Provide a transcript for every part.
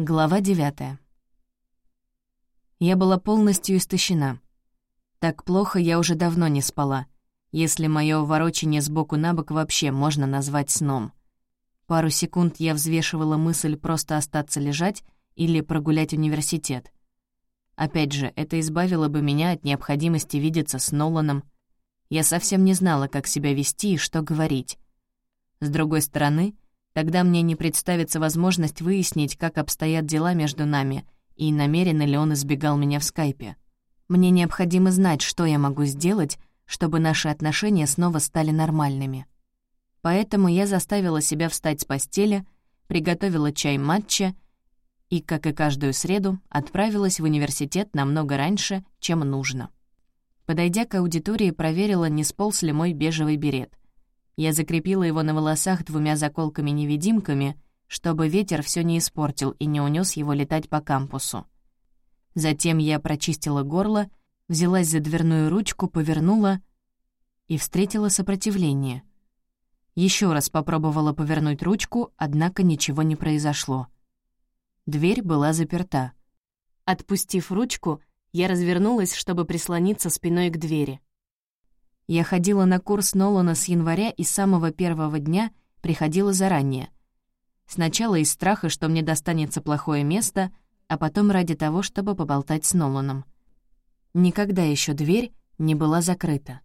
Глава девятая. Я была полностью истощена. Так плохо я уже давно не спала, если моё ворочение сбоку на бок вообще можно назвать сном. Пару секунд я взвешивала мысль просто остаться лежать или прогулять университет. Опять же, это избавило бы меня от необходимости видеться с Ноланом. Я совсем не знала, как себя вести и что говорить. С другой стороны, тогда мне не представится возможность выяснить, как обстоят дела между нами и намеренно ли он избегал меня в скайпе. Мне необходимо знать, что я могу сделать, чтобы наши отношения снова стали нормальными. Поэтому я заставила себя встать с постели, приготовила чай матча и, как и каждую среду, отправилась в университет намного раньше, чем нужно. Подойдя к аудитории, проверила, не сполз ли мой бежевый берет. Я закрепила его на волосах двумя заколками-невидимками, чтобы ветер все не испортил и не унес его летать по кампусу. Затем я прочистила горло, взялась за дверную ручку, повернула и встретила сопротивление. Еще раз попробовала повернуть ручку, однако ничего не произошло. Дверь была заперта. Отпустив ручку, я развернулась, чтобы прислониться спиной к двери. Я ходила на курс Нолана с января и с самого первого дня приходила заранее. Сначала из страха, что мне достанется плохое место — а потом ради того, чтобы поболтать с Ноланом. Никогда еще дверь не была закрыта.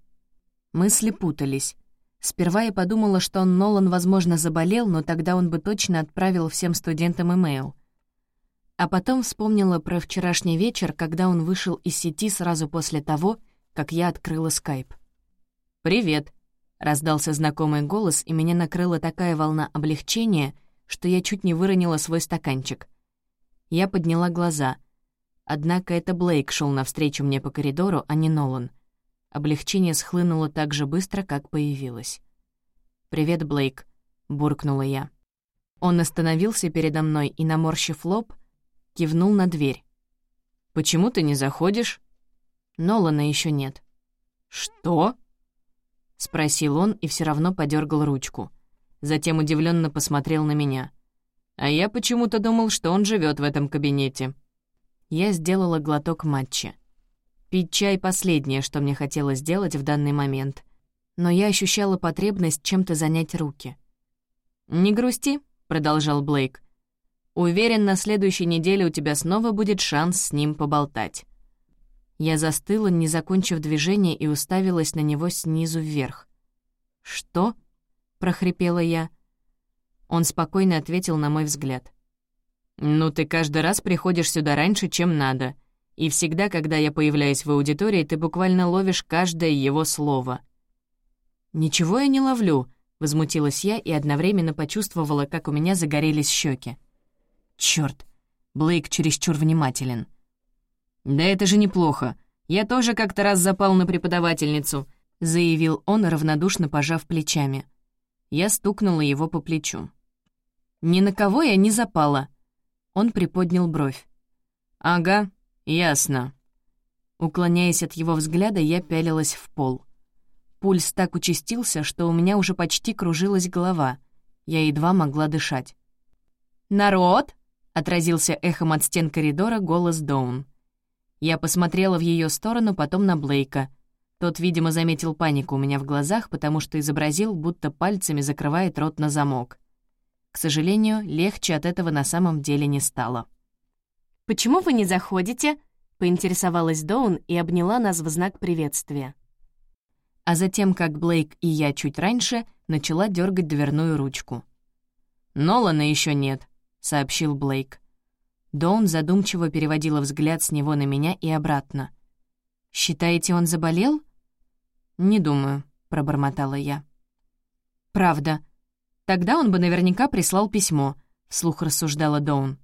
Мысли путались. Сперва я подумала, что он, Нолан, возможно, заболел, но тогда он бы точно отправил всем студентам имейл. А потом вспомнила про вчерашний вечер, когда он вышел из сети сразу после того, как я открыла скайп. «Привет», — раздался знакомый голос, и меня накрыла такая волна облегчения, что я чуть не выронила свой стаканчик. Я подняла глаза. Однако это Блейк шел навстречу мне по коридору, а не Нолан. Облегчение схлынуло так же быстро, как появилось. «Привет, Блейк», — буркнула я. Он остановился передо мной и, наморщив лоб, кивнул на дверь. «Почему ты не заходишь?» Нолана еще нет. «Что?» — спросил он и все равно подергал ручку. Затем удивленно посмотрел на меня — а я почему-то думал, что он живет в этом кабинете. Я сделала глоток матча. Пить чай — последнее, что мне хотелось сделать в данный момент. Но я ощущала потребность чем-то занять руки. «Не грусти», — продолжал Блейк. «Уверен, на следующей неделе у тебя снова будет шанс с ним поболтать». Я застыла, не закончив движение, и уставилась на него снизу вверх. «Что?» — прохрипела я. Он спокойно ответил на мой взгляд. «Ну, ты каждый раз приходишь сюда раньше, чем надо. И всегда, когда я появляюсь в аудитории, ты буквально ловишь каждое его слово». «Ничего я не ловлю», — возмутилась я и одновременно почувствовала, как у меня загорелись щеки. Черт, Блейк чересчур внимателен. «Да это же неплохо. Я тоже как-то раз запал на преподавательницу», — заявил он, равнодушно пожав плечами. Я стукнула его по плечу. «Ни на кого я не запала». Он приподнял бровь. «Ага, ясно». Уклоняясь от его взгляда, я пялилась в пол. Пульс так участился, что у меня уже почти кружилась голова. Я едва могла дышать. «Народ!» — отразился эхом от стен коридора голос Доун. Я посмотрела в ее сторону, потом на Блейка. Тот, видимо, заметил панику у меня в глазах, потому что изобразил, будто пальцами закрывает рот на замок. К сожалению, легче от этого на самом деле не стало. «Почему вы не заходите?» — поинтересовалась Доун и обняла нас в знак приветствия. А затем, как Блейк и я чуть раньше, начала дергать дверную ручку. «Нолана еще нет», — сообщил Блейк. Доун задумчиво переводила взгляд с него на меня и обратно. «Считаете, он заболел?» «Не думаю», — пробормотала я. «Правда», Тогда он бы наверняка прислал письмо», — вслух рассуждала Доун.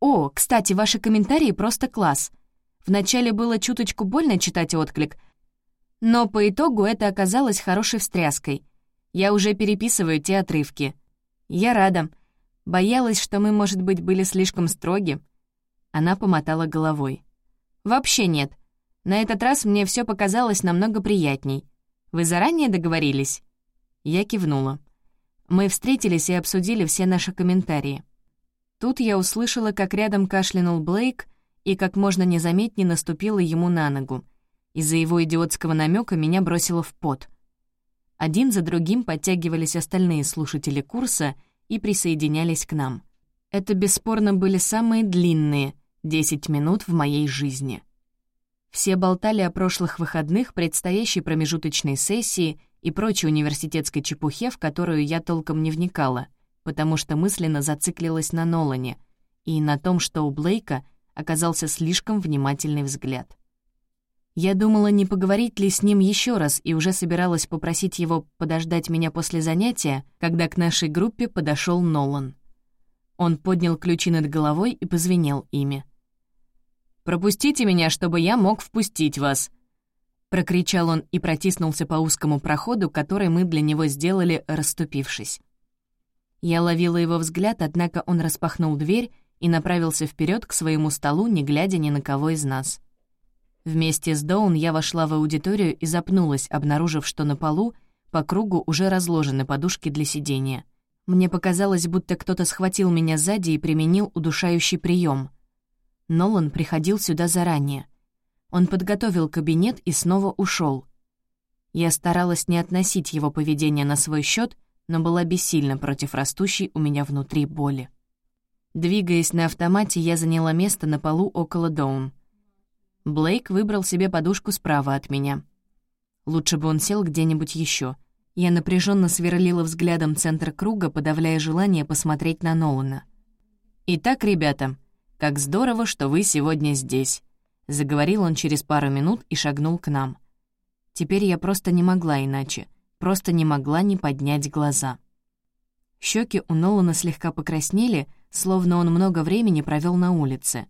«О, кстати, ваши комментарии просто класс. Вначале было чуточку больно читать отклик, но по итогу это оказалось хорошей встряской. Я уже переписываю те отрывки. Я рада. Боялась, что мы, может быть, были слишком строги». Она помотала головой. «Вообще нет. На этот раз мне все показалось намного приятней. Вы заранее договорились?» Я кивнула. Мы встретились и обсудили все наши комментарии. Тут я услышала, как рядом кашлянул Блейк и как можно незаметнее наступила ему на ногу. Из-за его идиотского намека меня бросило в пот. Один за другим подтягивались остальные слушатели курса и присоединялись к нам. Это бесспорно были самые длинные 10 минут в моей жизни. Все болтали о прошлых выходных, предстоящей промежуточной сессии и прочей университетской чепухе, в которую я толком не вникала, потому что мысленно зациклилась на Нолане и на том, что у Блейка оказался слишком внимательный взгляд. Я думала, не поговорить ли с ним еще раз, и уже собиралась попросить его подождать меня после занятия, когда к нашей группе подошел Нолан. Он поднял ключи над головой и позвенел ими. «Пропустите меня, чтобы я мог впустить вас!» Прокричал он и протиснулся по узкому проходу, который мы для него сделали, расступившись. Я ловила его взгляд, однако он распахнул дверь и направился вперед к своему столу, не глядя ни на кого из нас. Вместе с Доун я вошла в аудиторию и запнулась, обнаружив, что на полу по кругу уже разложены подушки для сидения. Мне показалось, будто кто-то схватил меня сзади и применил удушающий прием. Нолан приходил сюда заранее. Он подготовил кабинет и снова ушел. Я старалась не относить его поведение на свой счет, но была бессильна против растущей у меня внутри боли. Двигаясь на автомате, я заняла место на полу около Доун. Блейк выбрал себе подушку справа от меня. Лучше бы он сел где-нибудь еще. Я напряженно сверлила взглядом центр круга, подавляя желание посмотреть на Нолана. «Итак, ребята, как здорово, что вы сегодня здесь», — заговорил он через пару минут и шагнул к нам. Теперь я просто не могла иначе — просто не могла не поднять глаза. Щеки у Нолана слегка покраснели, словно он много времени провел на улице.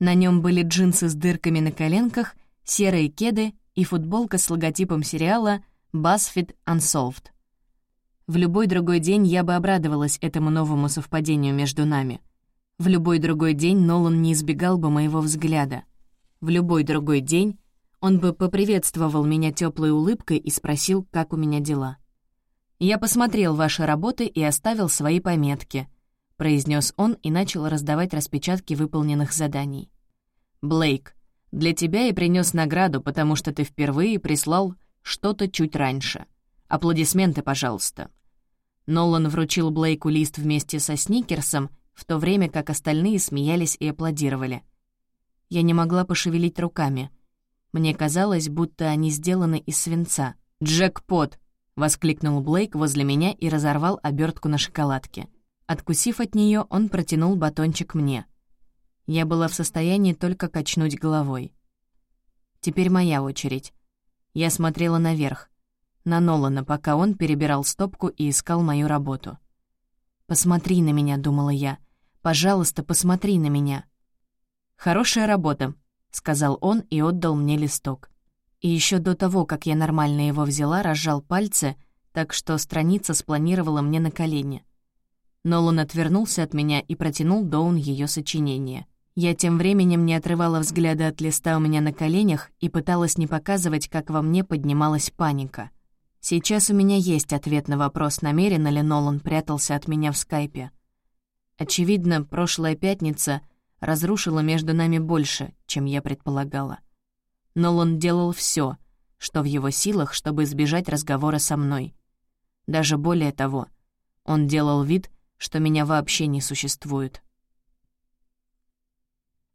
На нем были джинсы с дырками на коленках, серые кеды и футболка с логотипом сериала BuzzFeed Unsolved. В любой другой день я бы обрадовалась этому новому совпадению между нами. В любой другой день Нолан не избегал бы моего взгляда. В любой другой день он бы поприветствовал меня теплой улыбкой и спросил, как у меня дела. «Я посмотрел ваши работы и оставил свои пометки», — произнес он и начал раздавать распечатки выполненных заданий. «Блейк, для тебя я принес награду, потому что ты впервые прислал что-то чуть раньше. Аплодисменты, пожалуйста». Нолан вручил Блейку лист вместе со Сникерсом, в то время как остальные смеялись и аплодировали. Я не могла пошевелить руками — мне казалось, будто они сделаны из свинца. «Джекпот!» — воскликнул Блейк возле меня и разорвал обертку на шоколадке. Откусив от нее, он протянул батончик мне. Я была в состоянии только качнуть головой. Теперь моя очередь. Я смотрела наверх, на Нолана, пока он перебирал стопку и искал мою работу. «Посмотри на меня», — думала я. «Пожалуйста, посмотри на меня». «Хорошая работа», — сказал он и отдал мне листок. И еще до того, как я нормально его взяла, разжал пальцы, так что страница спланировала мне на колени. Нолан отвернулся от меня и протянул Доун ее сочинение. Я тем временем не отрывала взгляда от листа у меня на коленях и пыталась не показывать, как во мне поднималась паника. Сейчас у меня есть ответ на вопрос, намеренно ли Нолан прятался от меня в скайпе. Очевидно, прошлая пятница — разрушила между нами больше, чем я предполагала. Нолан делал все, что в его силах, чтобы избежать разговора со мной. Даже более того, он делал вид, что меня вообще не существует.